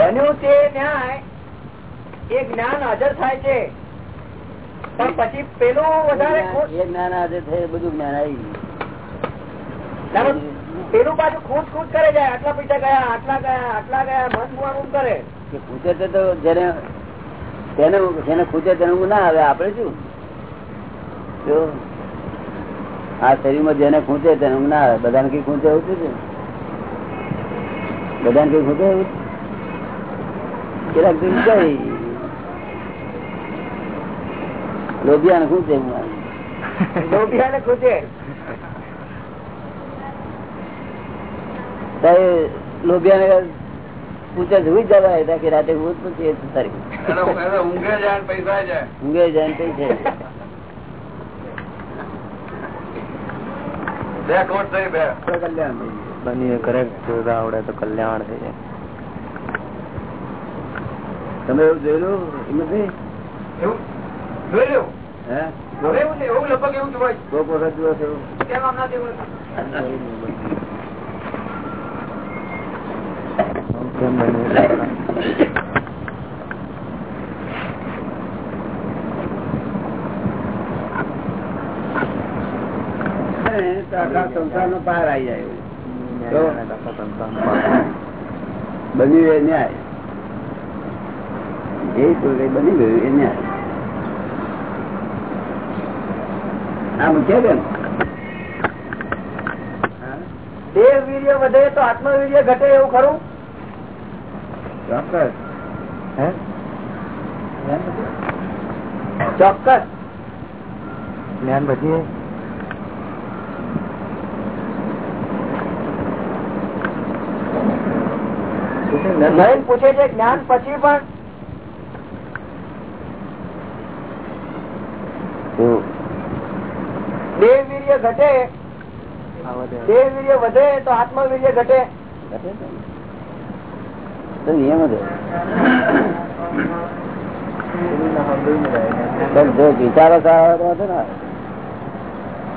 બન્યું તે ન્યાય એ જ્ઞાન હાજર થાય છે. પણ પછી પેલું વધારે એ જ્ઞાન હાજર થાય બધું જ્ઞાન આવી પેલું પાછું ખુશ ખુશ કરે જાય આટલા પૈસા ગયા આટલા ગયા આટલા ગયા મન મુવાનું કરે. પૂછે તે જેને તેને જેને ખૂચે તેને ના આવે આપણે શું? જો આ શરીરમાં જેને ખૂંચે તેને ઊંઘ ના આવે બધાને કઈ ખૂંચે એવું છે? બધાને કઈ ખૂંચે એવું? કેટલાક દિન કઈ લોભિયાને ઊંઘ લોભિયાને ખૂચે લોભિયાને પૂછે જોઈ જ જવાય? કે રાતે હું પૂછીએ તારી ઊંઘે જાય ને પૈસા જાય. ઊંઘે જાય ને છે બે કોટ થઈ બે. કલ્યાણ બની કરેક્ટ આવડે તો કલ્યાણ થઈ જાય. તમે એવું જોયેલું હિંમતભાઈ? એવું? કેમ આમ ના પાર આવી જાય. બન્યું એ ન્યાય. જે તો બની ગયું એ ન્યાય. આ મુખ્ય બેન હા, દેહ વીર્ય વધે તો આત્મવીર્ય ઘટે એવું ખરું? ચોક્કસ. ચોક્કસ. જ્ઞાન પછી નયન પૂછે છે જ્ઞાન પછી પણ શું? દેહ વીર્ય ઘટે દેહ વીર્ય વધે તો આત્મવીર્ય ઘટે. વિચારો સારા હોય. તો વાંધો ના.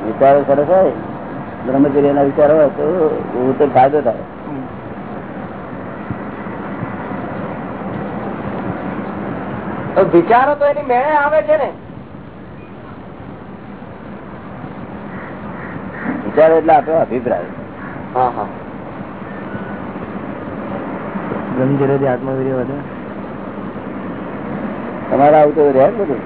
વિચારો સરસ હોય બ્રહ્મચર્ય ના વિચારો હોય તો હું તો ફાયદો થાય. તો વિચારો તો એની મેળે આવે છે ને. વિચારો એટલે આપણો અભિપ્રાય. આત્મવીર્ય વધે? તમારે આવું તો રહે બધું?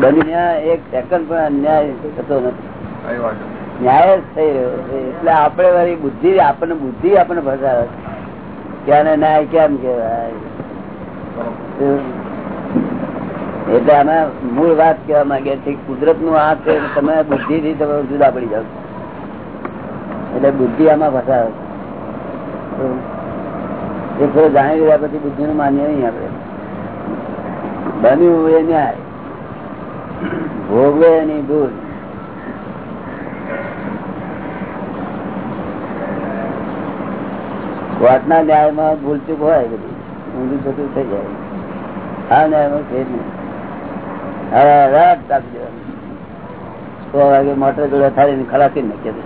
બની ન્યાય એક સેકન્ડ પણ અન્યાય થતો નથી. ન્યાય જ થઈ રહ્યો એટલે આપણે વાળી બુદ્ધિ આપણને બુદ્ધિ આપણને ફસાવે ક્યાં ન્યાય કેમ કેવાય એટલે આમાં મૂળ વાત કેવા માંગે છે કુદરતનું આ છે, તમે બુદ્ધિ થી તમે જુદા પડી જાવ એટલે બુદ્ધિ આમાં થોડું જાણી લીધા પછી બુદ્ધિ નું માન્ય નહીં આપડે બન્યું એ ન્યાય. ભોગવે એની ભૂલ કોર્ટના ન્યાયમાં ભૂલચૂક હોય બધી. ઊંધું થતું થઈ જાય. આ ન્યાયમાં છે જ નહીં. રાત કાપી દેવાની વાગે મોટર જોડે થાળી ખલાસી નાખીએ.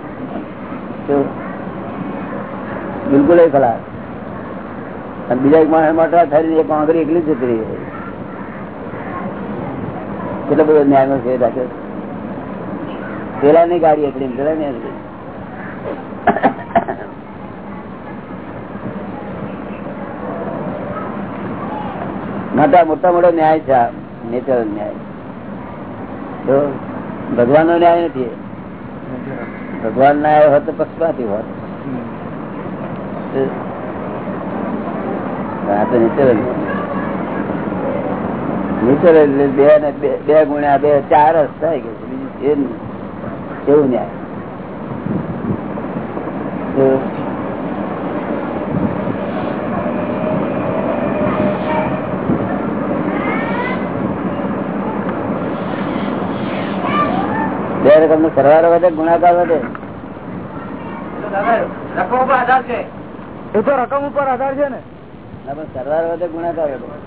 બિલકુલ ખલાસ. અને બીજા એક માણસ મોટર થાળી એક આંગળી એકલી જ જતી કેટલો બધો ન્યાયમાં છે રાખ્યો પેલા ની ગાડી એકલી પેલા ની એકલી. મોટા મોટા મોટો ન્યાય છે નેચરલ ન્યાય. તો ભગવાન નો ન્યાય નથી. ભગવાન ના આવ્યો હોત તો પક્ષપાતી હોત બે ગુણ્યા બે, ચાર જ થાય કે. એવું ન્યાય? તો તમને સરવાળો વધે ગુણાકાર વધે. રકમ ઉપર આધાર છે. એ તો રકમ ઉપર આધાર છે ને. પણ સરવાળો વધે ગુણાકાર વધે.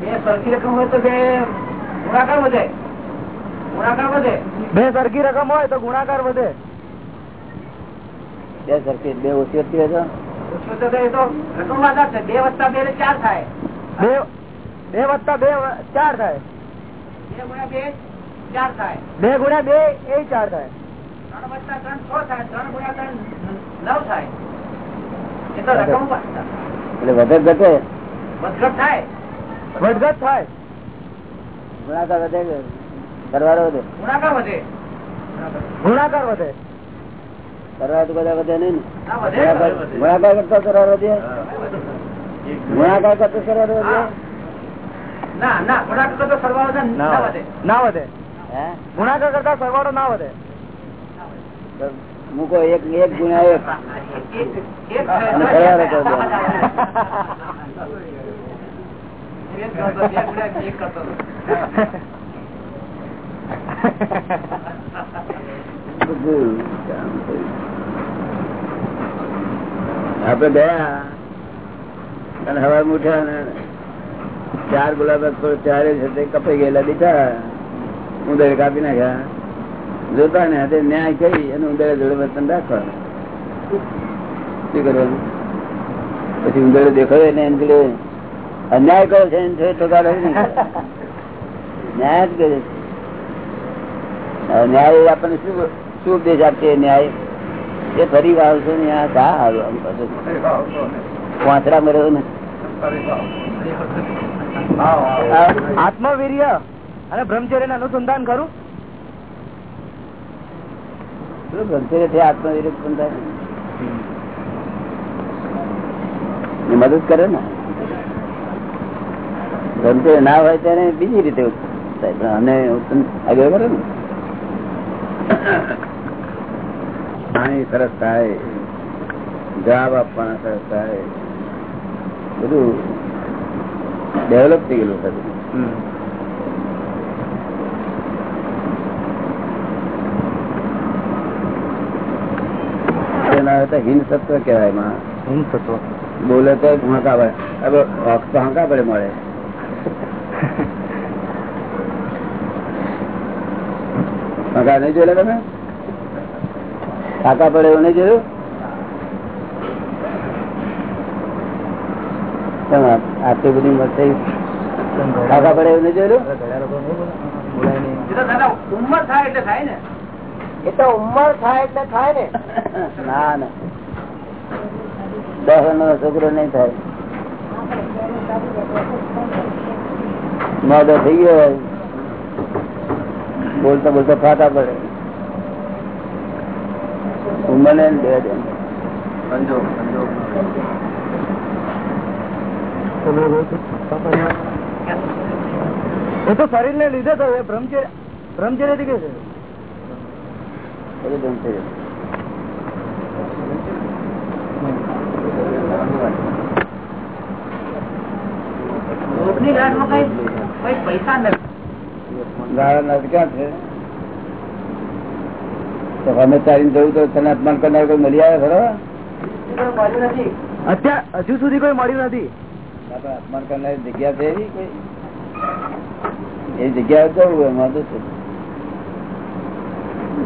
બે સરખી રકમ હોય તો બે ગુણાકાર વધે. ગુણાકાર વધે. બે સરખી રકમ હોય તો ગુણાકાર વધે. બે સરખી બે ઓછી વધતી હોય તો? બે વત્તા બે ચાર થાય. બે બે વત્તા બે ચાર થાય. બે ગુણ્યા બે ચાર થાય બે ગુણ્યા બે એ ચાર થાય. એટલે ઘટે. વધઘટ વધઘટ ગુણાકાર વધે સરવાળો વધે? ગુણાકાર વધે. ગુણાકાર વધે. સરવાળો તો બધા વધે નહીં ને. ગુણાકાર કરતા સરવાળો વધે? ગુણાકાર કરતા સરવાળો વધે? ના ના ગુણાકાર કરતો સરવાળો ના વધે. ના વધે. હે ગુણાકાર કરતા સરવાળો ના વધે. તો મૂકો એક એક ગુણ્યા એક. અને સરવાળો કામ થયું. આપડે ગયા અને હવા ઉઠ્યા અને ચાર ગુલાબ ચારે છે તે કપાઈ ગયેલા દીધા. ઉંદર કાપી નાખ્યા. જોતા ને હાથે ન્યાય કરી અને ઉંદર જોડે વર્તન રાખવાનું. શું કરવાનું? પછી ઉંદર દેખાય ને એમ કે અન્યાય કરો છે એમ છે તો કાઢે ન્યાય જ કરે ન્યાય આપણને શું શું ઉપદેશ આપશે ન્યાય? એ ફરી વાવશો ને આ કા આવ્યો આમ પાછું? વાંસળા મર્યો ને. આત્મવીર્ય. અને બ્રહ્મચર્ય અનુસંધાન કરું? બ્રહ્મચર્યથી આત્મવિરોધ પણ થાય મદદ કરે ને? બ્રહ્મચર્ય ના હોય ત્યારે બીજી રીતે થાય પણ અને આગળ કરે ને? પાણી સરસ થાય જવાબ આપવાના સરસ થાય. બધું ડેવલપ થઈ ગયેલું છે. તો કહેવાય તત્વ. બોલે તો હાંકા પડે. હવે તો હાંકા પડે મળે હાંકા નહીં જોયેલા તમે? હાંકા પડે એવું નહીં જોયું? આટલી બધી મસ્તી હાંકા પડે એવું નહીં જોયેલું? ઉંમર થાય એટલે થાય ને. એ તો ઉંમર થાય એટલે થાય ને. ના ના. દસ નો છોકરો નહીં થાય. મોડો થઈ ગયો બોલતો બોલતા ફાટા પડે. ઉંમર ને બે દે એ તો શરીર ને લીધે તો બ્રહ્મચર્ય બ્રહ્મચર્યથી કે છે? બધું બંધ થઈ તો અમે ચાલીને જવું તો તને અપમાન કરનાર કોઈ મળી આવે ખરો? મળ્યું નથી હજુ સુધી કોઈ મળ્યું નથી. અપમાન કરનારી જગ્યા છે એ જગ્યા જવું એમાં તો છે.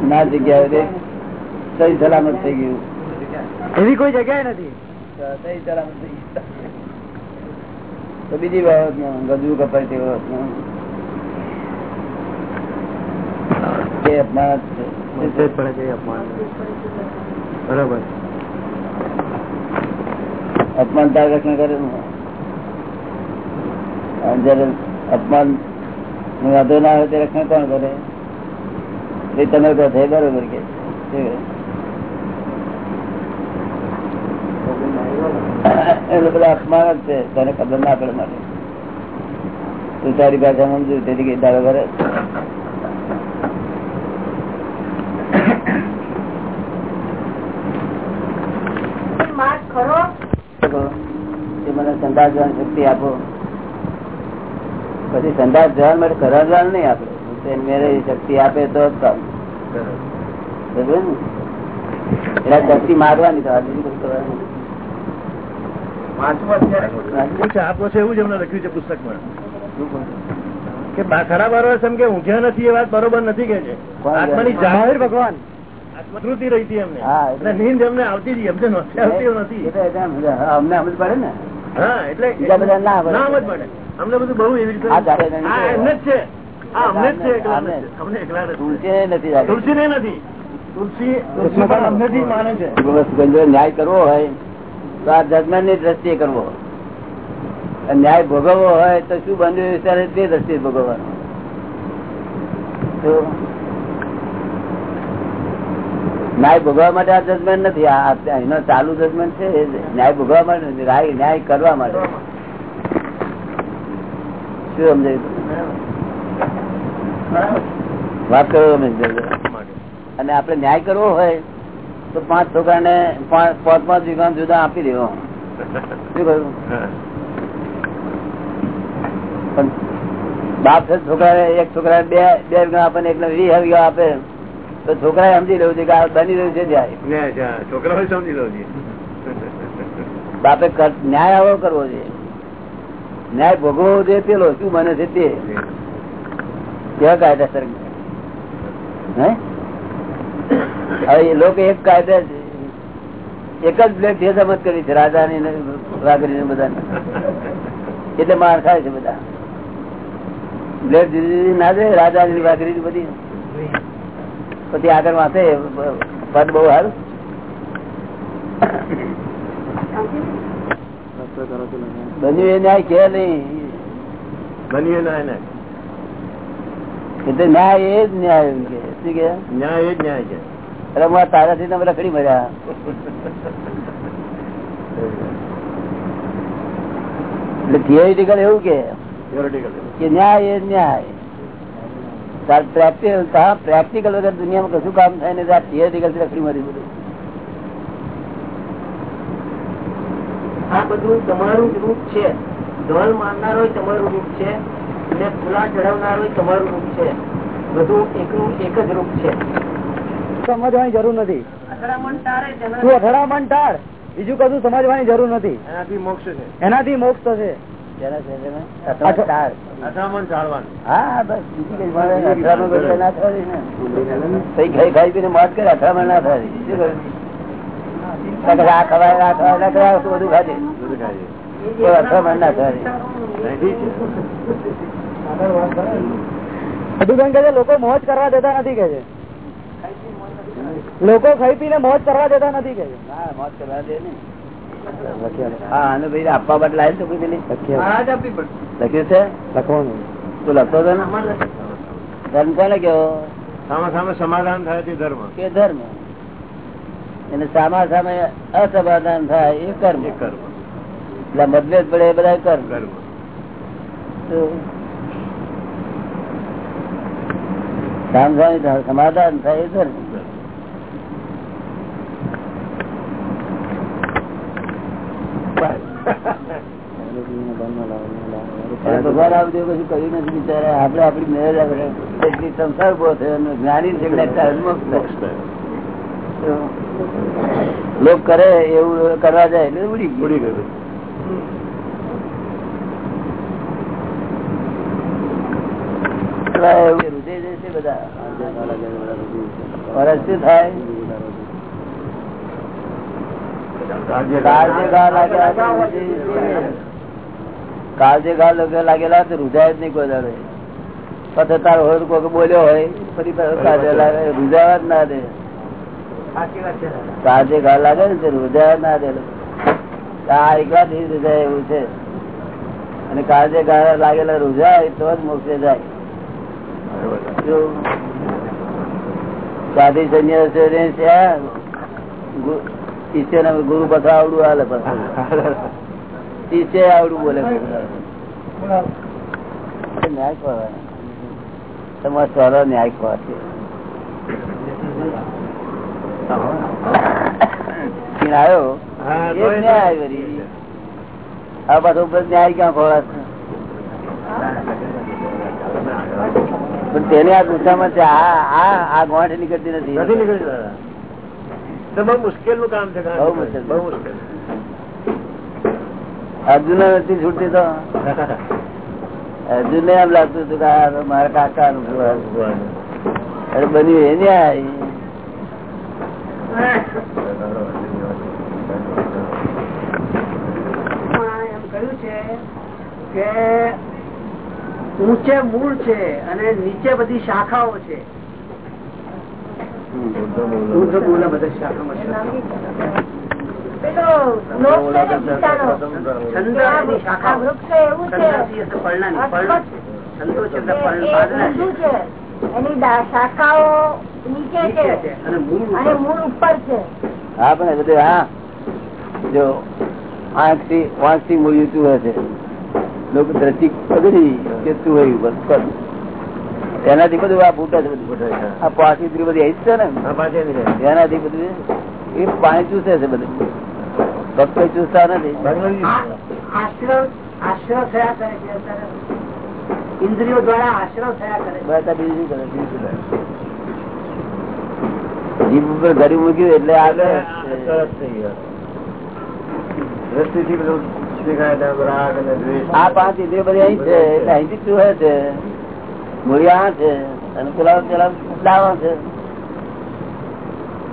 ના જગ્યાએ સહી સલામત થઈ ગયું. એવી કોઈ જગ્યાએ નથી? સહી સલામત થઈ ગયું. તો બીજી બાબતમાં ગજુ કપાય તે બાબતમાં. અપમાન પડે છે અપમાન. બરાબર. અપમાન તાર રક્ષણ કરે ને. અપમાન વાંધો ના હોય તે રક્ષણ કોણ કરે? તમે કહો છો બરોબર કે. એટલે બધા અપમાન જ છે તને ખબર ના પડે માટે તું તારી ભાષા સમજુ તેથી કઈ મને સંદાસ જવાની શક્તિ આપો. પછી સંદાસ જવા માટે કરવા જવાનું નહીં આપડે તે મેરે એ શક્તિ આપે તો શક્તિ મારવાની. આપો છે એવું જ એમને લખ્યું છે પુસ્તકમાં. કે બા- ખરા એમ કે ઊંઘ્યા નથી એ વાત બરોબર નથી કે છે. આત્માની જાહેર ભગવાન. સ્મૃતિ રહી હતી એમને. હા, એટલે- નીંદ એમને આવતી હતી એમને આવતી નથી. અમને અમને સમજ પડે ને? હા એટલે ના સમજ પડે. અમને બધું બહુ એવી રીતે. એમને જ છે. ન્યાય કરવો હોય તો આ જજમેન્ટની દ્રષ્ટિએ કરવો ન્યાય ભોગવવો હોય તો શું બંધ વિસ્તાર તે દ્રષ્ટિએ ભોગવવાનો. ન્યાય ભોગવવા માટે આ જજમેન્ટ નથી. આ એનો ચાલુ જજમેન્ટ છે ન્યાય ભોગવવા માટે નથી. ન્યાય કરવા માટે. શું સમજાયું? વાત કરો અને આપડે ન્યાય કરવો હોય તો પાંચ છોકરાને પાંચ પાંચ પાંચ વીઘા જુદા આપી દેવો. શું કહ્યું? બાપ છે છોકરા એક છોકરા બે બે વીઘા આપે ને એકને વીસ વીઘા આપે. તો છોકરા સમજી રહ્યું છે કે આ બની રહ્યું છે ન્યાય. ન્યાય છે, હા. છોકરાઓ સમજી લો છે બાપે ન્યાય આવો કરવો છે ન્યાય ભોગવવો છે પેલો. શું બને છે તે? કેવા કાયદેસર હવે લોકો એક કાયદા એક જ બ્લેડ જે સમજ કરી છે રાજાની ને વાઘરી બધા એટલે માર ખાય છે બધા. બ્લેડ જુદી જુદી ના દે રાજાની વાઘરી બધી. પછી આગળ વાંચે પદ બહુ સારું. બન્યું એ ન્યાય કે નહીં? બન્યું ના. એને એટલે ન્યાય એ જ ન્યાય એમ કે. શું કે? ન્યાય એ જ ન્યાય છે. અરે હું આ તારાથી તમે રખડી મર્યા. એટલે થિયોરિટિકલ એવું કે કે ન્યાય એ જ ન્યાય. પ્રેક્ટિકલ પ્રેક્ટિકલ વગર દુનિયામાં કશું કામ થાય ને થિયોરિટિકલથી રખડી મરી બધું. આ બધું તમારું રૂપ છે. ઢોલ મારનારો તમારું રૂપ છે. અને ફૂલા ચડાવનારો તમારું રૂપ છે. બધું એકનું એક જ રૂપ છે. સમજવાની જરૂર નથી. તું અથડામણ ટાળ. બીજું કશું સમજવાની જરૂર નથી. એનાથી મોક્ષ છે. એનાથી મોક્ષ થશે. બધું ખાજે. બધું ખાઈએ. તો અથડામણ ના થાય. બધું કે લોકો મોજ કરવા દેતા નથી કે છે. લોકો ખાઈ પીને મોજ કરવા દેતા નથી કે મોજ કરવા દે ને હા આને આપવા માટે લાવી તો કોઈ પેલી મહારાજ આપવી પડશે. લખ્યું છે? લખવાનું. તું લખતો હતો ને. ધર્મ કોને કેવો સામા સામે સમાધાન થાય તે ધર્મ. કે ધર્મ? અને સામા સામે અસમાધાન થાય એ કર્મ. કર્મ. એટલે મતભેદ પડે એ બધા કર્મ. કર્મ. સમાધાન થાય એ ભગવાન આ કશું કર્યું નથી બિચારા. આપણે આપણી મેરેજ આપણે સંસાર ઊભો થયો જ્ઞાની છે. તો લોક કરે એવું કરવા જાય એટલે ઉડી ઉડી ગયું. એવું બધા. વરસ શું થાય? કાળજે ઘા લોકો લાગેલા રૂજાય જ નહીં કોઈ દાડે. પછી તારો હોય કોઈ બોલ્યો હોય ફરી રૂજાવા જ ના દે. કાળજે ઘા લાગે ને તે રૂજાવા જ ના દે. આ એકલા થી રૂજાય એવું છે. અને કાળજે ઘા લાગેલા રૂજાય તો જ મોકલે જાય. સાધી સંન્યાસ શિષ્ય ને ગુરુ પાછા આવડું હાલે શિષ્ય આવડું બોલે ન્યાય કરવાનો તમારે સારો ન્યાય આવ્યો? ન્યાય આ ઉપર ન્યાય ક્યાં ખોરાશે પણ તેને આ ગુસ્સામાં છે આ ગોઠ નીકળતી નથી. નથી બહુ મુશ્કેલનું કામ છે બહુ મુશ્કેલ. બહુ મુશ્કેલ. અર્જુન નથી છૂટતી તો? અર્જુન એમ લાગતું હતું કે મારા કાકા નું અરે બન્યું એ ન્યાય. એમ કે ઊંચે મૂળ છે અને નીચે બધી શાખાઓ છે. હા પણ હા. જો આંખથી પાંચથી મૂળ્યું તું હશે લોકો દ્રષ્ટિ પગડી કે શું હોય બસ. કર. એનાથી બધું આ ભૂટા છે બધું આ પાછી બધી બધી જ છે ને? એનાથી બધું એ પાણી ચૂસે છે બધું. ભક્તો ચૂસતા નથી. આ- આશ્રવ આશ્રવ થયા કરે છે અત્યારે. ઇન્દ્રિયો દ્વારા આશ્રવ થયા કરે બીજું કરે? બીજું જીભ ઉપર ઘડી મૂક્યું એટલે આગળ આ પાંચ ઇન્દ્રિયો બધી અહીં છે એટલે અહીંથી ચૂહે છે? મૂળિયા છે અને પેલા પેલા દાવા છે.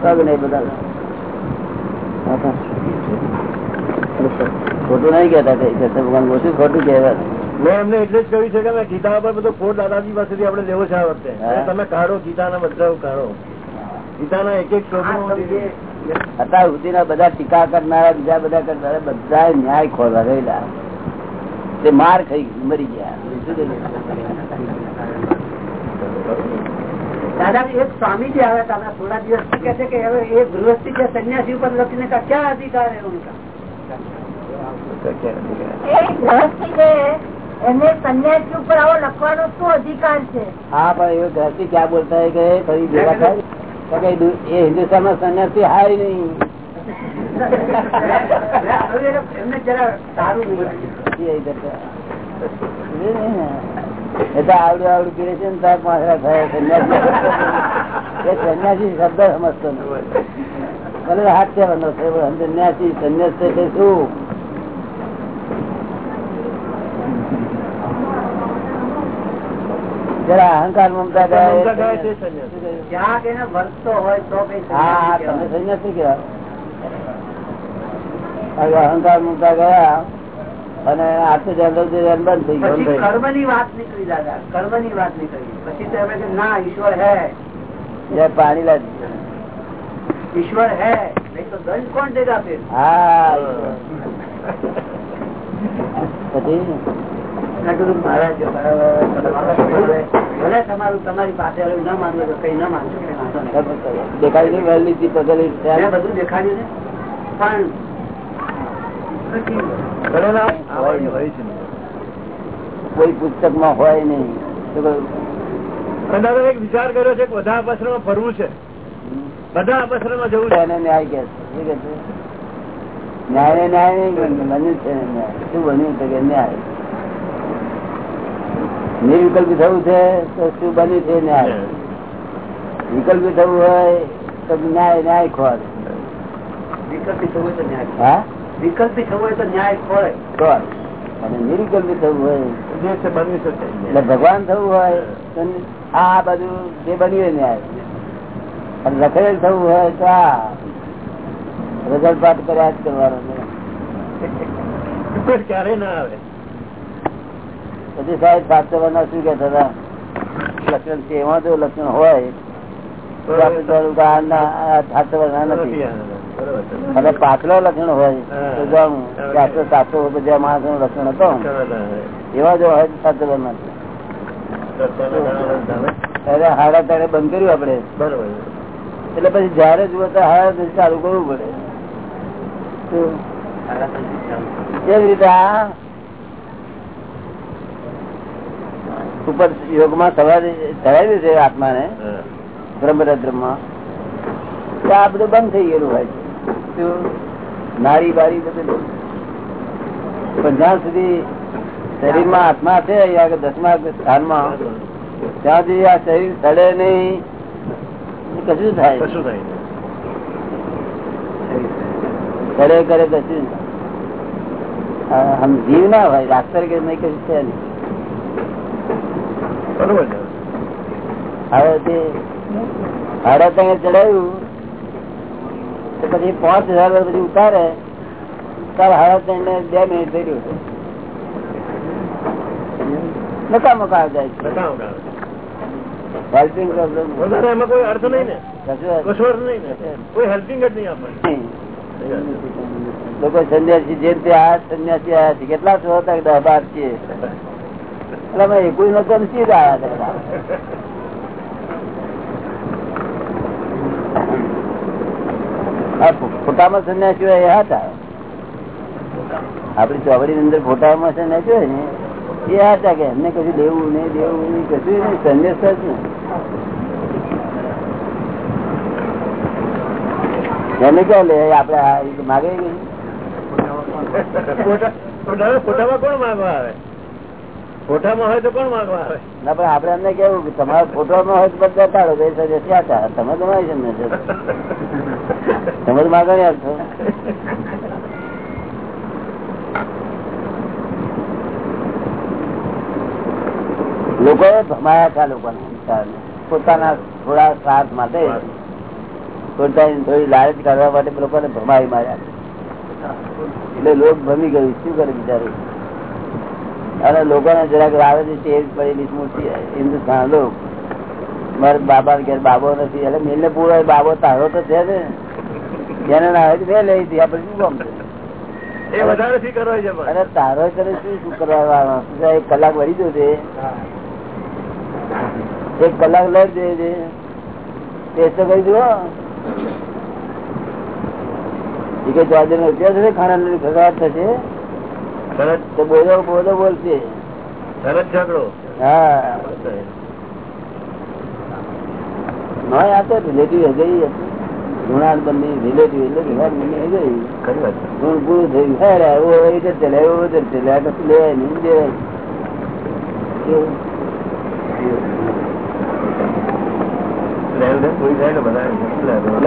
પગ નહીં બધા ખોટું નહીં કેતા ભગવાન ઓછું ખોટું કહેવાય. મેં એમને એટલે જ કહ્યું છે કે મેં ગીતા પર બધો ખોટ દાદાજી પાસેથી આપડે લેવો છે આ વખતે. તમે કાઢો ગીતાના બધા કાઢો ગીતાના એક એક સમજે. અત્યાર સુધીના બધા ટીકા કરનારા બીજા બધા કરનારા બધા ન્યાય ખોરવા રહેલા તે માર ખાઈ મરી ગયા. દાદાજી એક સ્વામીજી આવ્યા હતા થોડા દિવસ કે છે ઉપર લખીને ક્યાં અધિકાર એમને સંન્યાસી ઉપર આવો લખવાનો શું અધિકાર છે? હા પણ એવું ગ્રહસ્થી ક્યાં બોલતા કે તો હિન્દુસ્તાનમાં સન્યાસી હારી નહીં એ. એ. એ આવડું આવડું પીરે છે ને તાર પાછળ થાય સન્યાસી એ સન્યાસી શબ્દ સમજતો નથી હાથ કહેવાનો છે સન્યાસી, સન્યાસ છે શું જરા અહંકાર મમતા ગયા એ મમતા ગયા છે સંન્યાસ. સંન્યાસ. શું કહ્યું? જ્યાં કે એને વર્તતો હોય તો કઈ હા હા, સંન્યાસી તમે કહેવાય. જરા અહંકાર મમતા ગયા અહંકાર મમતા ગયા અને આટલું જંગલ બંધ થઈ ગયું કર્મની વાત નીકળી દાદા. કર્મની વાત નીકળી. પછી તો એમણે ના ઈશ્વર હે. પાણી લાજ ઈશ્વર હે. તો દંડ કોણ દેગા હા પછી? કઈ મેં પુસ્તકમાં હોય નહીં. એક વિચાર કર્યો છે કે બધા અપસરો ફરવું છે. બધા આશ્રમમાં જવું છે. એને ન્યાય કે? ન્યાય ને ન્યાય નહીં બન્યું બન્યું છે શું બન્યું છે કે ન્યાય? નિર્વિકલ્પી થવું છે તો શું બન્યું છે ન્યાય? વિકલ્પી થવું હોય તો ન્યાય ન્યાય ખોર વિકલ્પી થવું હોય તો ન્યાય હા? વિકલ્પી થવું હોય તો ન્યાય ખોળે ખોર અને નિર્વિકલ્પી થવું હોય જે છે શકે એટલે ભગવાન થવું હોય તો આ બધું જે બન્યું ન્યાય. અને લખેલ થવું હોય તો આ. રજલ પાઠ કર્યા જ કરવાનો. ક્યારે ના આવે. પછી સાહેબ શાસ્ત્રના શું કહેતા હતા લક્ષણ છે એમાં જો લક્ષણ હોય તો આપણે નથી. અને પાછલો લક્ષણ હોય તો કે બધા માણસનું લક્ષણ હતો. એવા જો હોય આવે. ત્યારે હાડા તારે બંધ કર્યું આપડે બરોબર. એટલે પછી જયારે જુઓ તો હાડા ચાલુ કરવું પડે. એવી રીતે આ? ઉપર યોગમાં ચડાવ્યું છે આત્માને. બ્રહ્મરદ્રમાં આ બધું બંધ થઈ ગયેલું હોય. છે નારી બારી બધું પણ જ્યાં સુધી શરીરમાં આત્મા છે અહીંયા દસમા સ્થાનમાં ત્યાં સુધી આ શરીર સડે નહીં કશું થાય કશું થાય કરે કશું હમ જીવ ના હોય ડાક્ટર કે નહીં કશું છે નહીં. બરોબર હવે તે હાડા ચડાવ્યું તો પછી પાંચ હજાર પછી ઉતારે તાર હાડા ત્રણ બે મિનિટ થઈ છે. નકામો જાય છે. હેલ્પિંગ પ્રોબ્લેમ વધારે એમાં કોઈ અર્થ નહીં ને. કશો નહીં ને. કોઈ હેલ્પિંગ જ નહીં આપણને. લોકો સંન્યાસી જેમ તે આ સંન્યાસી આયા છે કેટલા છો હતા દસ બાર છીએ? એટલે અમે એકું નતો ને સીધા આયા હતા બધા. આ ફો- ફોટામાં સંન્યાસીઓ એ હતા આપડી ચોપડી અંદર ફોટામાં સંન્યાસીઓ હોય ને, એ હતા કે એમને કશું દેવું નહીં દેવું નહીં, કશું નહીં, સંન્યાસ જ નહીં. એને ક્યાં લે આપડે માગે ફોટામાં કોણ માગવા આવે? ફોટામાં હોય તો કોણ માંગવા આવે? ના, પણ આપડે એમને કેવું કે તમારા ફોટોમાં હોય તો બધા પાડો તો એ સજે ચાલે. તમે તમારી છે ને તમે તો માગણી આપશો લોકોએ ભમાયા આ લોકોને પોતાના થોડા સ્વાર્થ માટે પોતાની થોડી લાલચ કાઢવા માટે લોકોને ભમાવી માર્યા. એટલે લોક ભમી ગયું. શું કરે બિચારું? અને લોકોને જરાક આવે છે તેજ પડેલી સ્મૃતિ હિન્દુસ્તાન લોક મારે બાબા ઘેર બાબો નથી. એટલે મેલને પૂરો બાબો તારો તો છે ને. જેને ના આવે મેં લઈ હતી આપડે શું કામ. અરે તારો તને શું શું કરવા એક કલાક વળી જશે. એક કલાક લઈ જઈએ ટેસ્ટ તો કરી દો એ કે ચોધરી નો રૂપિયા થશે ખાણા ખગાટ થશે. સરસ તો બોલો બોલો બોલશે. સરસ ઝઘડો. હા. નોય આ તો રિલેટિવ ગઈ હતી ઋણાલ રિલેટિવ એટલે ઋણાલ બંધી ગઈ ખરી વાત. ગુણ અરે એવો ચાલે એવો ચાલે. આ કશું નહીં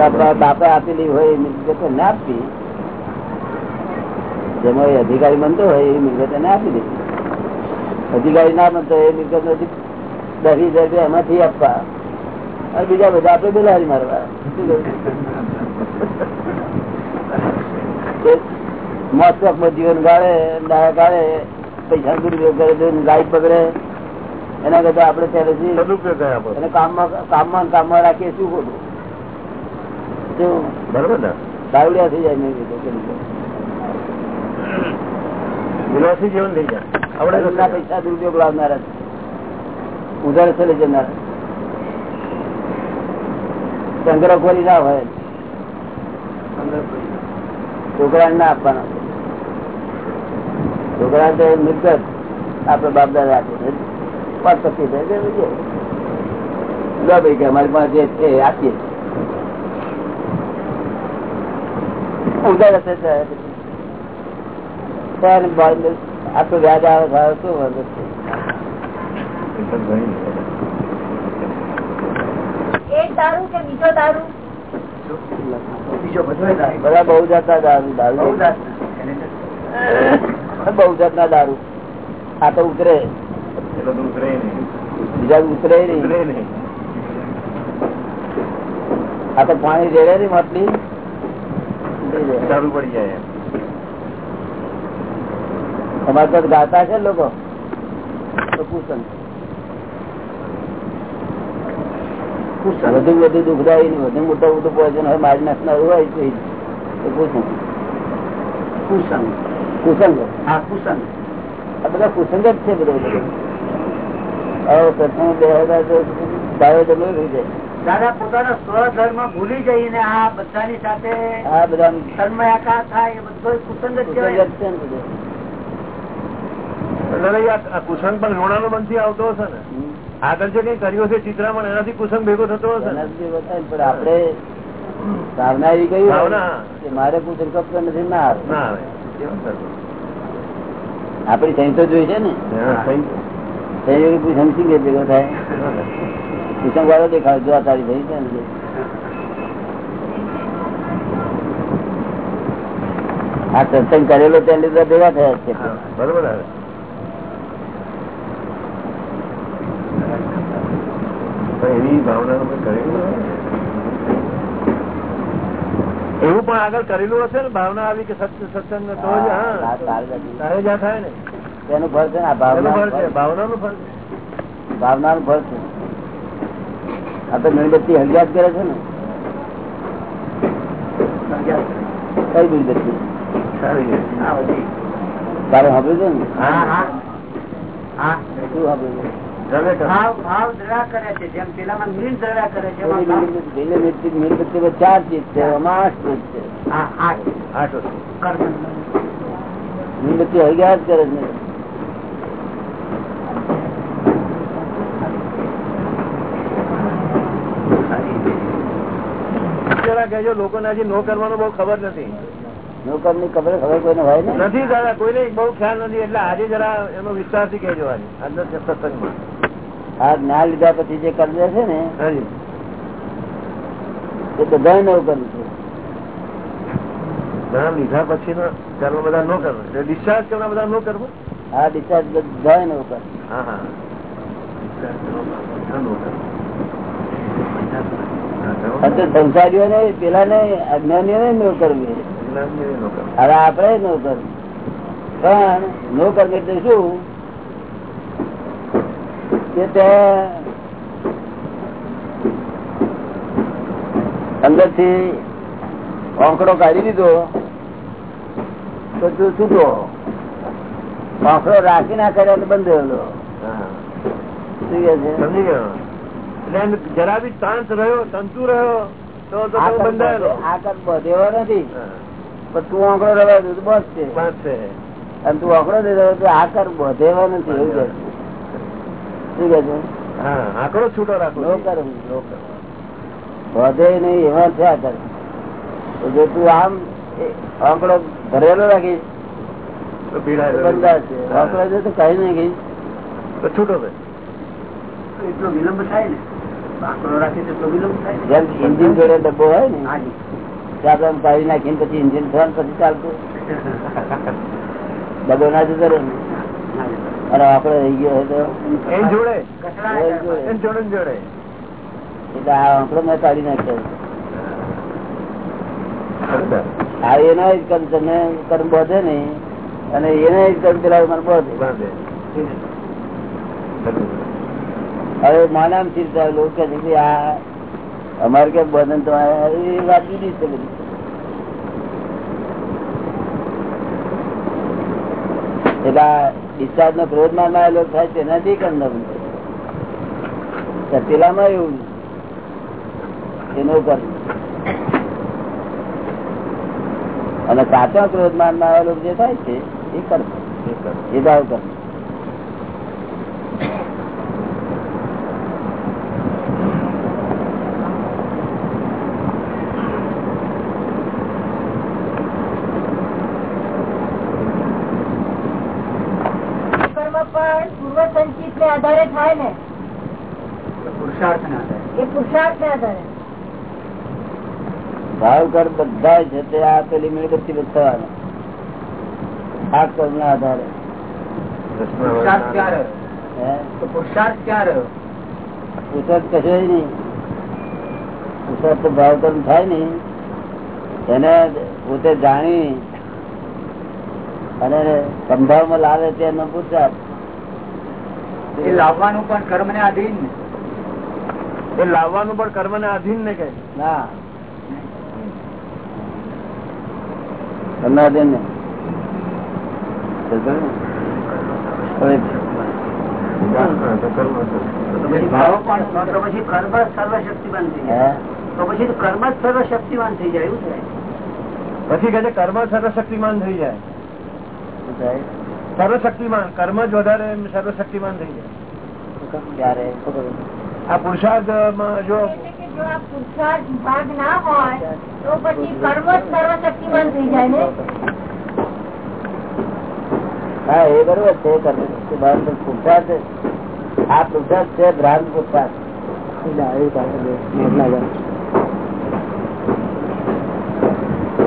આપણા બાપે આપેલી હોય ના આપી. જેમાં એ અધિકારી બનતો હોય એ મિલકત એને આપી દે. અધિકારી ના બનતો એ મિલકત નથી દસ હજાર રૂપિયા એમાંથી આપવા. અને બીજા બધા આપડે બિલાડી મારવા. કહ્યું? જીવન ગાળે દાડા ગાળે પૈસા દુરુપયોગ કરે ગાય પકડે. એના કરતા આપણે ત્યારે એને કામમાં કામમાં કામમાં રાખીએ શું ખોટું? શું બરોબર ને? દાવડિયા થઈ જાય નહીં વિલાસી જીવન થઈ જાય. આપણે ના પૈસા દુરુપયોગ લાવનારા છે. ઉધાર છે લઈ જનાર. સંગ્રહ ખોરી ના હોય. છોકરા ના આપવાના. છોકરા તો મિલકત આપડે બાપ દાદા આપે છે પાંચ પચીસ. લો ભાઈ કે અમારી પાસે જે છે આપીએ. ઉધાર હશે ત્યારે આટલું વ્યાજ આવે શું વાંધો બધો બહુ જાતના દારૂ દારૂ. બહુ જાતના દારૂ. આ તો ઉતરે. તો ઉતરે નહીં. બીજા ઉતરે નહીં. નહીં. આ તો પાણી રેડે નહીં માટલી. દારૂ પડી જાય. તમારે તો ગાતા છે લોકો? તો વધુ વધુ દુઃખદાયી ને વધુ મોટો મોટું પોઈઝન હોય મારી નાખનારું હોય તો કુસંગ કુસંગ કુસંગ હા કુસંગ આ બધા કુસંગ જ છે બધું હવે પ્રથમ બે હજાર તો જમલો થઈ જાય. દાદા પોતાના સ્વધર્મ ભૂલી જઈને આ બધાની સાથે આ બધા તન્મયાકાર થાય એ બધો કુસંગ કુસંગ જ કહેવાય છે ને બધું એટલે લઈ આ આ કુસંગ પણ ઋણાનો મનથી આવતો હશે ને? આગળ જે કઈ કર્યું છે ચિત્રામણ એનાથી કુસંગ ભેગો થતો હશે ને? પણ આપડે ભાવના એવી કહ્યું મારે કુસંગ કપતો નથી ના આવે. ના? આપડી સંતો જોઈ છે ને? હા, કુસંગ સિંહ ભેગો થાય? કુસંગ વાળો દેખાય જો આ તારી ભાઈ છે ને. આ સત્સંગ કરેલો ત્યાં લીધે ભેગા થયા છે. બરોબર આવે પણ એવી ભાવના કરેલું એવું પણ આગળ કરેલું હશે ને ભાવના આવી કે સત્ય સત્સંગ તો જ હા. તારે જ્યાં થાય ને. તેનું ફળ છે ને ભાવના ફળ છે ભાવનાનું ફળ છે. ભાવનાનું ફળ છે. આ તો મીણબત્તી હરિયાત કરે છે ને. કઈ મીણબત્તી. તારે હવે છે ને? હા હા. હા. શું સાંભળ્યું ચાર ચીજ છે મીણબત્તી કરે છે કહેજો લોકોને હજી નો કરવાનું બહુ ખબર નથી. નોકરની ખબર ખબર કોઈને હોય ને નથી દાદા કોઈને બહુ ખ્યાલ નથી એટલે આજે જરા એનો વિશ્વાસ કહેજો આજે. અંદર સત્સંગમાં આ જ્ઞાન લીધા પછી જે કર્મ છે ને એ બધા નવું કર્મ છે. નામ લીધા પછી કર્મ બધા નો કરવું. ડિસ્ચાર્જ કરવા બધા નો કરવું? આ ડિસ્ચાર્જ બધા નવું કર્મ હા હા. Discharge કરવા બધા નો કરવું. હા, કરવું. અને સંસારીઓ ને પેલા ને અજ્ઞાનીઓ ને કરવું નો કરવું. હવે આપણે નો કરવું પણ નો કર્મ એટલે શું? અંદરથી આંકડો કાઢી દીધો. તો તું છૂટો આંકડો રાખી ના કર્યા તો બંધ રહેલો હા. શું કે છે? સમજી ગયો. જરા બી શાંત રહ્યો તંતુ રહ્યો તો બંધાયેલો. બધે- બધેવો નથી. પણ તું આંકડો રવાય તો બસ છે. અને તું આંકડો નહીં રહ્યો તો આ કર્મ બધેવો નથી એવું આંકડો છૂટો રાખો. વધે નહીં એવા છે આ જો તું આમ આંકડો ભરેલો રાખીશ આંકડો તો કઈ નહીં ગઈ છૂટો થાય એટલો વિલંબ થાય ને. આંકડો રાખી તો એટલો વિલંબ થાય જેમ ઇન્જિન જોડે ડબ્બો હોય ને આમ કાઢી નાખીને પછી ઇન્જિન થવાનું પછી ચાલતું. ડબ્બો ના જતો રહે ને. અને આપડે રહી ગયો હોય તો. એન જોડે? કચરા એન જોડે ને જોડે? એટલે આ આંકડો મેં કાઢી નાખ્યો. અચ્છા. આ જ કર્મ તમે કર્મ બધે નહીં. અને એના જ કર્મ પેલા મને બધે. હવે માનામ ચિંતા લોકો કહે છે કે આ અમારે કે બંધન તો આ- એ વાત જુદી છે બધી. એટલે ડિસ્ચાર્જ નો ક્રોધમાં આવેલો થાય તેનાથી કંદમ પેલામાં એવું એનો કર્મ અને સાચા ક્રોધમાનમાં આવેલો જે થાય છે, એ કર્મ. એ ભાવ કર્મ પણ પૂર્વ સંચિત ને આધારે થાય ને? પુરુષાર્થ ને આધારે. એ પુરુષાર્થ ને આધારે. ભાવ કર બધા છે તે આ પેલી મીણબત્તી બતાવવાનો આ કર્મ ના આધારે. પુરુષાર્થ ક્યાં રહ્યો? તો પુરુષાર્થ ક્યાં રહ્યો? પુરુષાર્થ કશો નહીં. પુરુષાર્થ તો ભાવ કર્મ થાય ને એને પોતે જાણી અને સંભાવમાં લાવે તેનો પુરુષાર્થ. એ લાવવાનું પણ કર્મ ને. આધીન એ લાવવાનું પણ કર્મ ને આધીન ને. કઈ ના પછી ભાવ પણ તો પછી કર્મ જ સર્વશક્તિમાન થઈ જાય. તો પછી કર્મ જ સર્વશક્તિમાન થઈ જાય એવું થાય. પછી કે છે કર્મ સર્વશક્તિમાન થઈ જાય? સર્વશક્તિમાન કર્મ જ વધારે સર્વશક્તિમાન થઈ જાય. ત્યારે આ પુરુષાર્થમાં જો પુરુષાર્થ ભાગ ના હોય તો પછી કર્મ જ સર્વશક્તિમાન થઈ જાય ને? હા એ બરોબર છે પુરુષાર્થ આ પુરુષાર્થ છે ભ્રાંત પુરુષાર્થ.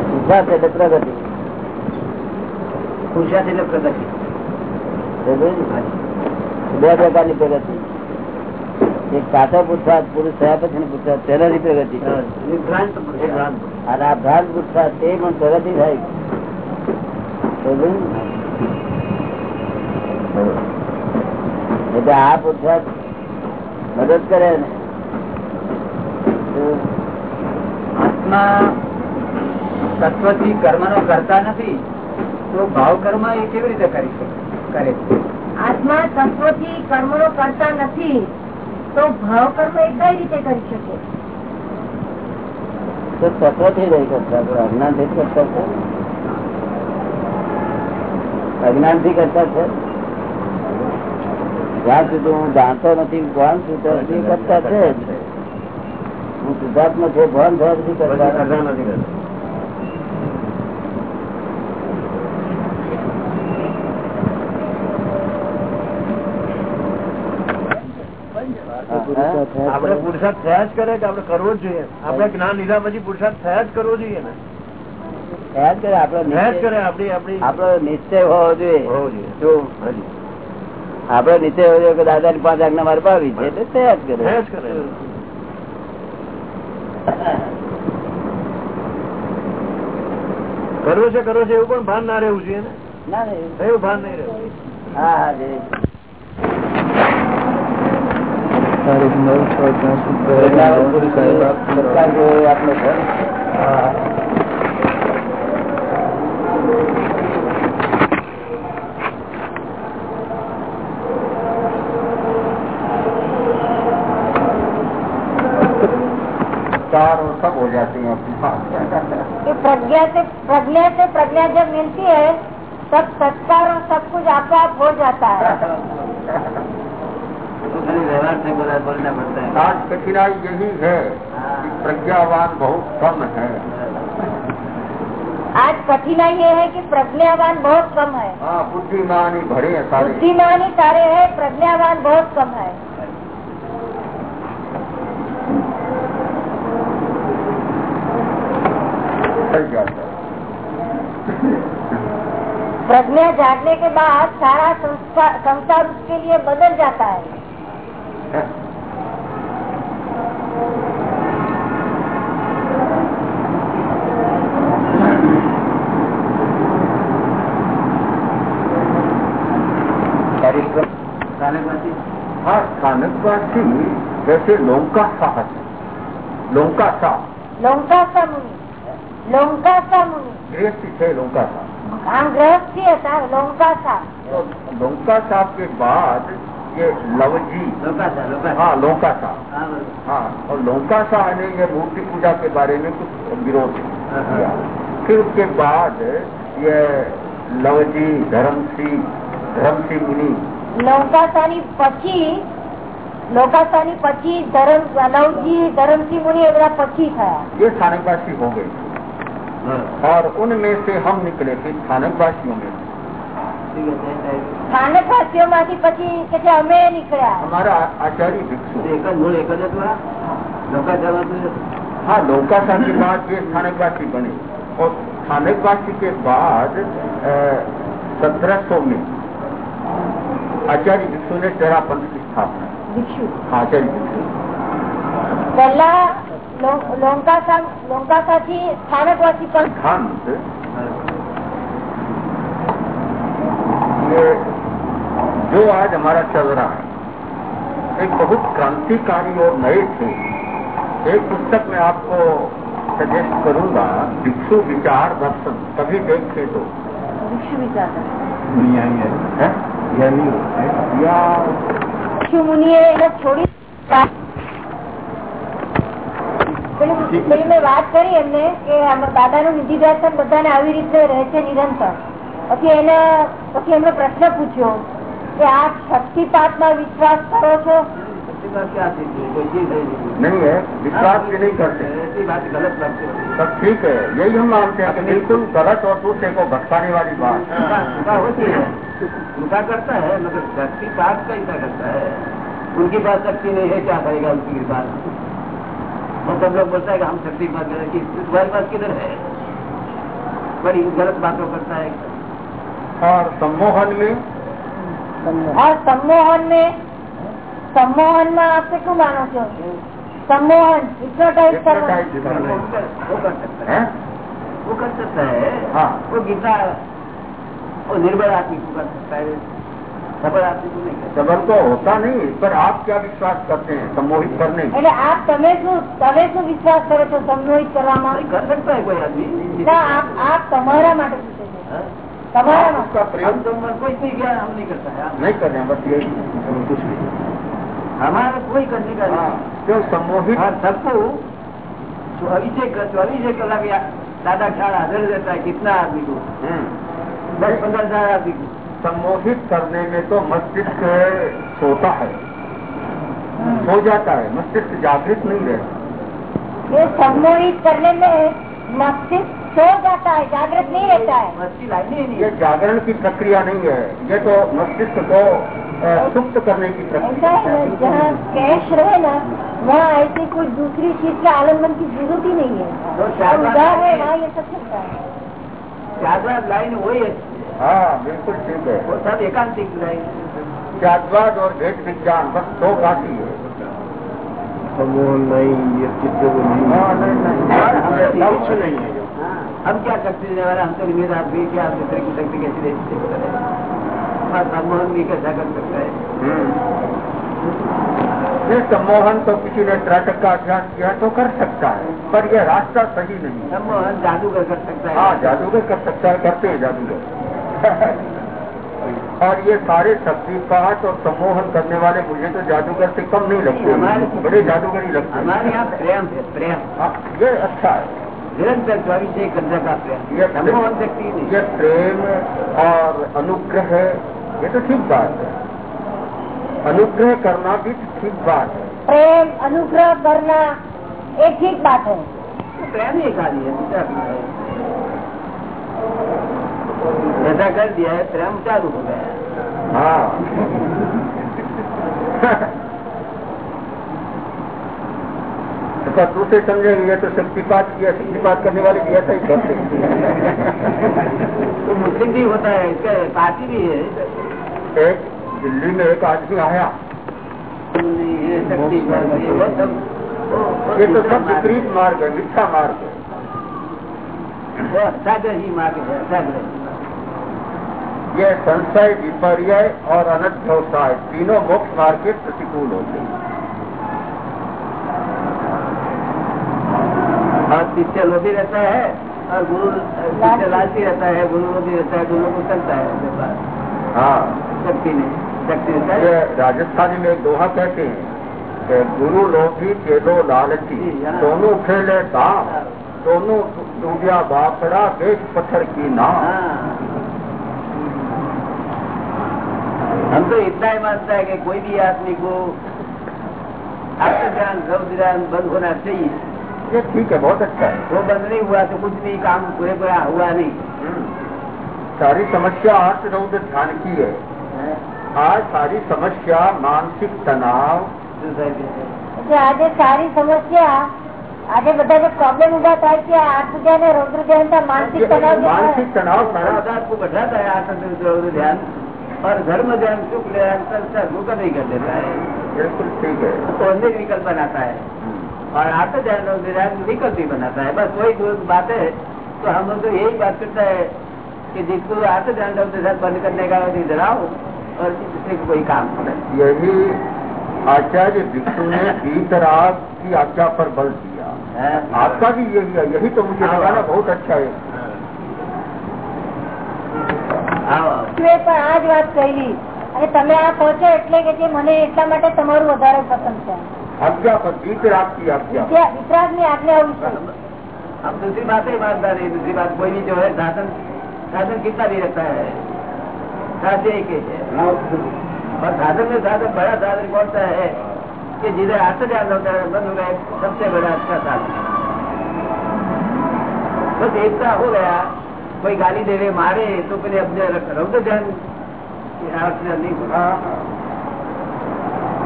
પુરુષાર્થ એટલે પ્રગતિ. પુરુષાર્થ એટલે પ્રગતિ? બે પ્રકારની પ્રગતિ. એક કાચો પુરુષાર્થ પુરુષ થયા પછી પુરુષાર્થ પહેલાની પ્રગતિ. અને આ ભ્રાંત પુરુષાર્થ તે પણ પ્રગતિ થાય. એટલે આ પુરુષાર્થ મદદ કરે ને. આત્મા તત્વથી કર્મ નો કરતા નથી તો ભાવ કર્મ એ કેવી રીતે કરી શકે? કરે છે આત્મા તત્વથી કર્મો કરતા નથી તો ભાવ કર્મ એ કઈ રીતે કરી શકે તો તત્વથી નહીં કરતા અજ્ઞાનથી જ કરતા છે અજ્ઞાનથી કરતા છે જ્યાં સુધી હું જાણતો નથી ભાન છું ત્યાં સુધી કરતા છે જ. હું સુધાર્થમાં છે ભાન થયા સુધી કરતા કરતા નથી. નથી કરતા. આપણે પુરુષાર્થ થયા જ કરે કે આપડે કરવો જ જોઈએ? આપડે જ્ઞાન લીધા પછી પુરુષાર્થ થયા જ કરવો જોઈએ ને? આપડી આપડી નિશ્ચય. હોવો જોઈએ. આપડે દાદા ની પાંચ આજ્ઞા મારે પાવી છે એટલે થયા જ કરે. કરવો છે કરવું છે એવું પણ ભાન ના રહેવું જોઈએ ને? એવું ભાન નહીં રહેવું. હા હા જે વૃંદાવન પુરુષ સંસ્કાર જેવો એ આપણો છે चार और सब हो जाती हैं अपनी बात कि प्रज्ञा से प्रज्ञा से प्रज्ञा जब मिलती है तब संस्कार और सब कुछ आपो आप हो जाता है खाली व्यवहार से बोला बोलना पड़ता है। आज कठिनाई यही है कि प्रज्ञावान बहुत कम है। आज कठिनाई ये है कि प्रज्ञावान बहुत कम है। हाँ बुद्धिमान ही भरे हैं सारे। बुद्धिमान ही सारे है प्रज्ञावान बहुत कम है। है। प्रज्ञा जागने के बाद सारा संसार उसके लिए बदल जाता है हाँ। स्थानकवासी जैसे लौका साहस लौका साह लोंकासा मुनि लोंकासा मुनि गृहस्थी थे लौका साह हम गृहस्थी है साहब लोंकासा तो लौका साहब के बाद ये लवजी लोका था लोका हाँ लौका साहब हाँ, बरोबर. हाँ और लौका शाह ने ये मूर्ति पूजा के बारे में कुछ विरोध किया फिर उसके बाद ये लवजी धर्मसिंह धर्मसिंह मुनि લોકાસાની પછી લોકાસાની પછી ધરમ લવજી ધરમસિંહ મુનિ એ બધા પછી થયા ये स्थानकवासी हो गए और उनमें से हम निकले थे स्थानकवासियों में સ્થાનકવાસીઓ માંથી પછી કે છે અમે નીકળ્યા हमारा आचार्य भिक्षु એક જ મૂળ એક જ હતું આ? લોકાચારમાં તો हाँ लौकासा के बाद ये स्थानकवासी बने और स्थानकवासी के बाद सत्रह सौ में आचार्य भिक्षु ने तेरा पंथ की स्थापना की। ભિક્ષુ हाँ, आचार्य भिक्षु પહેલા લોંકાસા લોંકાસાથી સ્થાનકવાસી પણ ये जो आज हमारा चल रहा है एक बहुत क्रांतिकारी और नए थे एक पुस्तक में आपको सजेस्ट करूंगा भिक्षु विचार दर्शन कभी देखे तो ભિક્ષુ વિચાર है? या ભિક્ષુ મુનિએ એને છોડી પેલી પેલી મેં વાત કરી એમને કે દાદાનું નિધિ દર્શન બધાને આવી રીતે રહે છે નિરંતર પછી એને પછી એમણે પ્રશ્ન પૂછ્યો કે આ શક્તિપાતમાં વિશ્વાસ કરો છો ऐसी बात क्या थी कोई चीज है नहीं। नहीं है विश्वास भी नहीं करते ऐसी बात गलत बात है सब ठीक है यही हम मानते हैं कि बिल्कुल गलत और दूसरे को भटकाने वाली बात उनका उनका होती है उनका करता है मगर शक्ति पाठ कैसा करता है उनकी पास शक्ति नहीं है क्या करेगा उनकी बात और सब लोग बोलता है कि हम शक्ति पाठ करें कि तुम्हारे पास किधर है बड़ी गलत बातों करता है और सम्मोहन में और सम्मोहन में सम्मोहन में आप કેટલું માનો છો सम्मोहन हिप्नोटाइज करना वो कर सकता है हैं? वो कर सकता है हाँ वो गीता वो निर्बल आदमी को कर सकता है सबल आदमी को नहीं कर सबल तो होता नहीं इस पर आप क्या विश्वास करते हैं सम्मोहित करने में? એટલે આપ તમે શું તમે શું વિશ્વાસ કરો છો સંમોહિત કરવામાં सकता कर सकता है कोई आदमी ના આપ આપ તમારા માટે પૂછે છે તમાरा उसका प्रयोग तो कोई कोई ज्ञान हम नहीं करता है नहीं कर रहे हैं बस यही कुछ भी हमारा कोई करने का नहीं क्यों सम्मोहित हाँ सबको चौबीस चौबीस कलाक दादा ख्याल हाजिर रहता है कितना आदमी को दस पंद्रह हजार आदमी को सम्मोहित करने में तो मस्तिष्क सोता है सो जाता है मस्तिष्क जागृत नहीं रहता ये सम्मोहित करने में मस्तिष्क सो जाता है जागृत नहीं रहता है। ही। ये जागरण की प्रक्रिया नहीं है। ये तो मस्तिष्क को सुप्त करने की प्रक्रिया है जहाँ कैश रहे ना वहाँ ऐसी कोई दूसरी चीज़ का आलंबन की ज़रूरत ही नहीं है। तो उदार है वहाँ ये सब चलता है। ज़्यादा लाइन वही है। हाँ बिल्कुल ठीक है। वो सब एकांतिक लाइन। त्यागवाद और भेद विज्ञान बस दो काफ़ी है। सम्मोहन नहीं ये नहीं। हाँ, नहीं, नहीं, कुछ नहीं है। जो। हम क्या करते देने वाले हम तो निमेद आदमी क्या हम दूसरे की शक्ति कैसी दे सकते हैं हमारा सम्मोहन भी कैसा कर सकता है। हम्म। ये सम्मोहन तो किसी ने त्राटक का अभ्यास किया तो कर सकता है पर यह रास्ता सही नहीं है। सम्मोहन जादूगर कर सकता है। हाँ जादूगर कर सकता है करते हैं जादूगर। और ये सारे शक्ति पाठ और सम्मोहन करने वाले मुझे तो जादूगर से कम नहीं लगते। हमारे- बड़े जादूगर ही लगते हैं। हमारे यहाँ प्रेम है प्रेम। हाँ, ये अच्छा है। निरंतर चौबीस एक घंटे का प्रेम ये सम्मोहन शक्ति नहीं ये प्रेम और अनुग्रह है ये तो ठीक बात है अनुग्रह करना भी ठीक बात है प्रेम अनुग्रह करना ये ठीक बात है तो प्रेम ही खाली है दूसरा कुछ है ऐसा कर दिया है प्रेम चालू हो गया है हाँ तो दूसरे समझेंगे ये तो शक्तिपात किया शक्तिपात करने वाले भी ऐसा ही करते हैं। तो मुस्लिम भी होता है इसका पार्टी भी है एक दिल्ली में एक आदमी आया ये शक्ति ये वो सब वो- वो ये तो दूसरा सब मार्ग विपरीत मार्ग है मिथ्या मार्ग है है। वो सागर ही मार्ग है सागर ये संशय विपर्य और अनध्यवसाय तीनों मोक्ष मार्ग के प्रतिकूल होते हैं और शिष्य लोभी रहता है और गुरु शिष्य लालची रहता है गुरु लोभी रहता है दोनों को चलता है व्यापार हाँ शक्ति में शक्ति रहता ये है राजस्थानी में एक दोहा कहते हैं कि गुरु लोभी चेलो लालची दोनों खेले दाम दोनों डूबिया बापड़ा बेच पत्थर की नाम हाँ। हम तो इतना ही मानता है कि कोई भी आदमी को आत्मज्ञान सर्व ध्यान बंद होना चाहिए ये ठीक है बहुत अच्छा है वो बंद नहीं हुआ तो कुछ भी काम पूरे पूरा हुआ नहीं हम्म। सारी समस्या अर्थ रौद्र ध्यान की है आज सारी समस्या मानसिक तनाव એટલે આજે સારી સમસ્યા આજે બધા જે પ્રોબ્લેમ ઉભા થાય છે આ પૂજા ને રૌદ્ર ધ્યાન માનસિક તણાવ જે થાય. मानसिक तनाव सारा सारा को बढ़ाता है आत्म ध्यान और धर्म ध्यान सुख ध्यान संस्कार को कभी कर देता है बिल्कुल ठीक है तो अन्य विकल्प बनाता है और आत्म ध्यान और ध्यान विकल्प ही बनाता है बस वही दो बात है तो हम लोग तो यही बात करता है कि जिसको आत्म ध्यान और ध्यान बंद करने का इधर आओ और दूसरे को कोई काम नहीं यही आचार्य भिक्षु ने वीतराग की आज्ञा पर बल दिया है। आपका भी यही है यही तो मुझे लगा ना बहुत अच्छा है आओ आओ। એ પણ આ જ વાત કહેલી અને તમે આ પહોંચો એટલે કે જે મને એટલા માટે તમારું વધારે પસંદ છે આજ્ञा पर जीत रात की आज्ञा विपराध में आज्ञा हम दूसरी बात ही मानता नहीं दूसरी बात कोई भी जो है शासन शासन कितना भी रहता है शासन एक है और साधन में साधन बड़ा साधन कौन सा है कि जिधर हाथ ज्यादा होता है बंद हो गए सबसे बड़ा अच्छा साधन बस एकता हो गया कोई गाली दे मारे तो पहले अपने रौद्र ध्यान नहीं होगा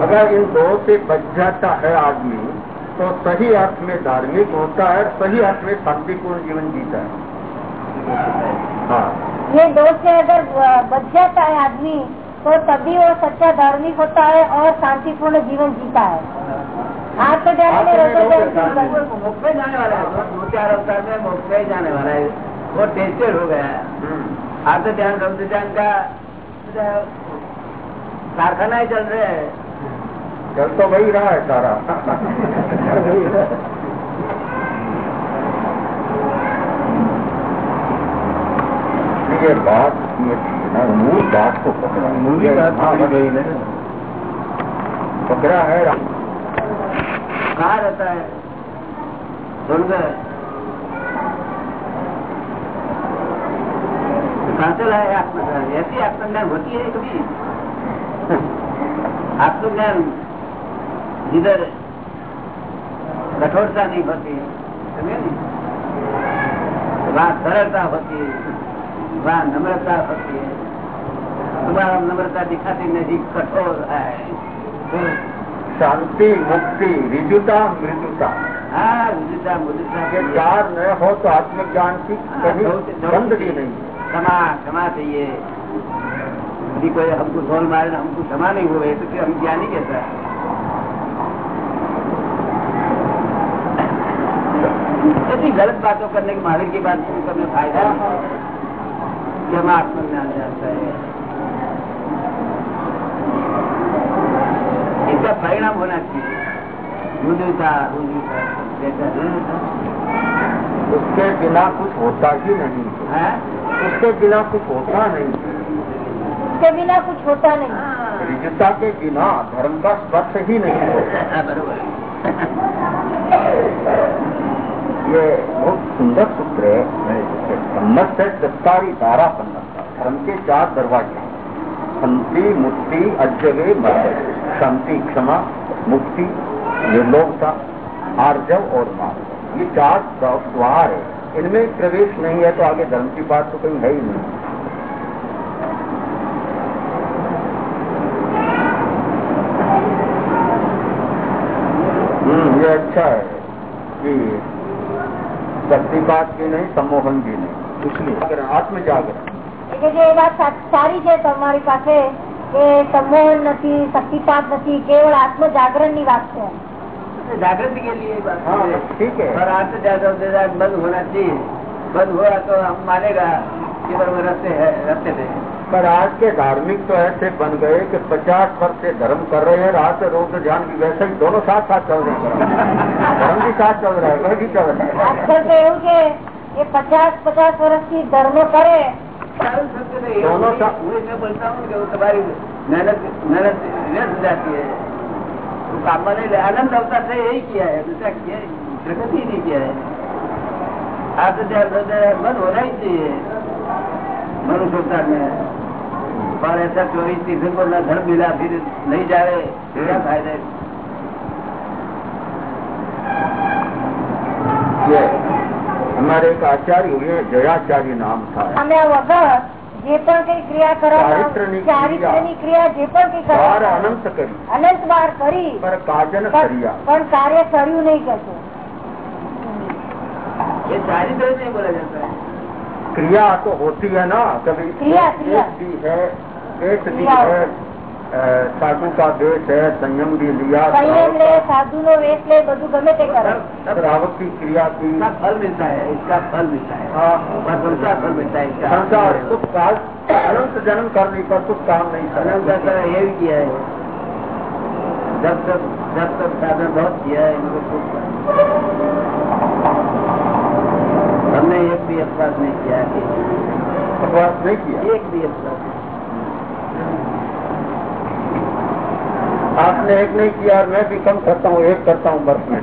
अगर इन दो से बच जाता है आदमी तो सही अर्थ में धार्मिक होता है और सही अर्थ में शांतिपूर्ण जीवन जीता है हाँ ये दो से अगर बच जाता है आदमी तो तभी वो सच्चा धार्मिक होता है और शांतिपूर्ण जीवन जीता है आत्म ज्ञान में रजोज्ञान की बंद- मोक्ष में जाने वाला है दो- दो चार अवतार में मोक्ष में ही जाने वाला है वो टेस्टेड हो गया है आत्म ध्यान रब्द ध्यान का कारखाना ही चल रहे हैं चल तो वही रहा है सारा ये बात ये थी ना मूल बात को पकड़ा मूली बात हाँ, पकड़ी गई ना पकड़ा है कहाँ रहता है सुनकर कहाँ से लाए आत्मज्ञान ऐसी आत्मज्ञान होती है कभी आत्मज्ञान जिधर कठोरता नहीं होती समझे नहीं वहाँ सरलता होती है वहाँ नम्रता होती है तुम्हारा नम्रता दिखाती नहीं कठोर है शांति मुक्ति रिजुता मृदुता हाँ मुदिता मुदिता ये चार न हो तो आत्मज्ञान की कहीं गंदगी नहीं है क्षमा क्षमा चाहिए यदि कोई हमको ढोल मारे ना हमको क्षमा नहीं हुए तो फिर हम ज्ञानी कैसा ऐसी गलत बातों करने की महावीर की बात करने फ़ायदा नहीं कि हम आत्मज्ञान जाता है? इसका परिणाम होना चाहिए। उसके बिना कुछ होता ही नहीं। है? उसके बिना कुछ होता नहीं। उसके बिना कुछ होता नहीं। रिजुता के बिना धर्म का स्पर्श ही नहीं होता। बरोबर। ये बहुत सुंदर सूत्र है सम्मत है। दत्तारी धारा पन्ना धर्म के चार दरवाजे। शांति मुक्ति अजगे मर्द शांति, क्षमा, मुक्ति निर्लोकता आर्जव और मार्ग। ये चार द्वार है। इनमें प्रवेश नहीं है तो आगे धर्म की बात तो कहीं है ही नहीं। हम्म ये अच्छा है। શક્તિપાત भी नहीं सम्मोहन भी नहीं इसलिए जागरण, आत्म जागरण એટલે જે એ વાત સા- સારી છે તમારી પાસે કે સંમોહન નથી શક્તિપાત નથી કેવળ આત્મ જાગરણ ની વાત છે जागृति के लिए बात हाँ है। ठीक है और आज से ज्यादा से ज्यादा बंद होना चाहिए बंद हुआ तो हम मानेगा कि बराबर रस्ते है रस्ते थे पर आज के धार्मिक तो ऐसे बन गए कि पचास वर्ष से धर्म कर रहे हैं रात से रोज ध्यान की वैसे ही दोनों साथ साथ चल रहे हैं धर्म भी साथ चल रहा है वह भी चल रहा है આજકાલ તો એવું છે કે પચાસ પચાસ વર્ષથી ધર્મ કરે सारे सत्य नहीं है। दोनों का- वही मैं बोलता हूँ कि वो तुम्हारी मेहनत मेहनत व्यर्थ जाती है तो काम में नहीं ले आनंद अवतार से यही किया है दूसरा किया है, प्रगति ही नहीं किया है आज से ज्यादा से ज्यादा बंद होना ही चाहिए મનુષ્યતા પણ કઈ ક્રિયા કરવાની ક્રિયા. જે પણ કઈ કરવા અનંત કરી. અનંત વાર કરી. પણ કાર્ય. કર્યું નહીં કશું. એ ચારિત્ર નહીં બોલે क्रिया तो होती है ना कभी क्रिया, एक क्रिया। भी है एक भी क्रिया है अ, साधु का देश है संयम भी लिया સંયમ લે સાધુ નો વેશ લે બધું ગમે તે કરે सब श्रावक की क्रिया की इसका फल मिलता है इसका फल मिलता है हाँ, बस उसका फल मिलता है इसका संसार कुछ काल अनंत जन्म करने पर कुछ काम नहीं अनंत का करना तरह ये भी किया है जब तक जब तक साधन बहुत किया है इनको खूब हमने एक भी अपवाद नहीं किया है बकवास नहीं किया एक भी अपवाद नहीं। आपने एक नहीं किया और मैं भी कम करता हूँ एक करता हूँ बस में